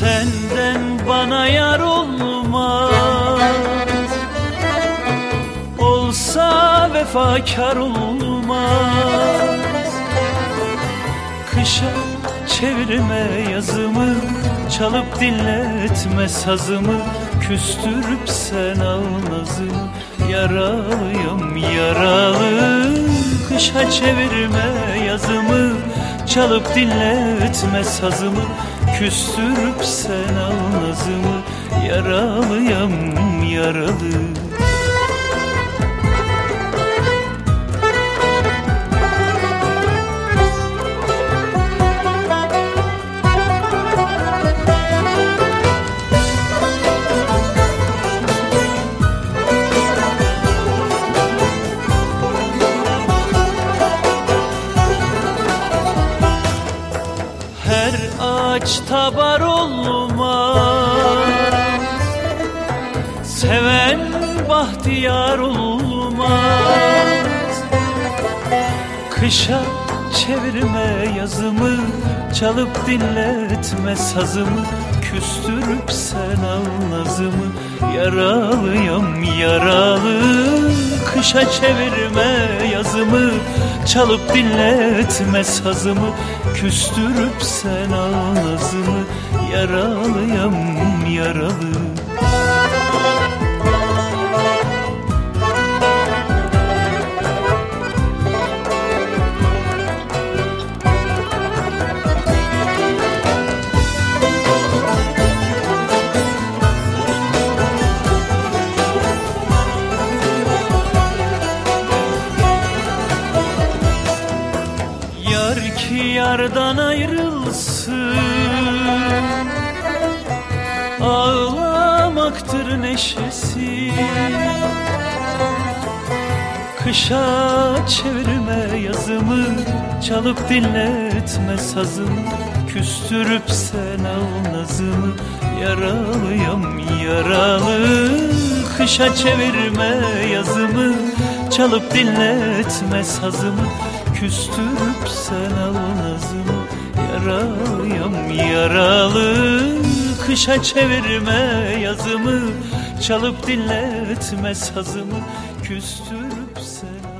senden bana yar olmaz. Olsa vefakar olmaz. Kışa çevirme yazımı Çalıp dinletme sazımı. Küstürüp sen al Yaralıyım yaralı Kışa çevirme yazımı Çalıp dinletme sazımı. Küstürüp sen al nazımı Yaralıyım yaralı ağaç tabar olmaz? Seven bahtiyar olmaz. Kışa çevirme yazımı Çalıp dinletme sazımı Küstürüp sen al nazımı Yaralıyım yaralı. Kışa çevirme yazımı Çalıp dinletme sazımı Küstürüp sen al nazımı Yaralıyım yaralı yardan ayrılsın. Ağlamaktır neşesi. Kışa çevirme yazımı Çalıp dinletme sazımı. Küstürüp sen al nazımı Yaralıyım yaralı. Kışa çevirme yazımı Çalıp dinletme sazımı Küstürüp sen al nazımı Yaralıyım yaralı Kışa çevirme yazımı. Çalıp dinletme sazımı. Küstürüp sen al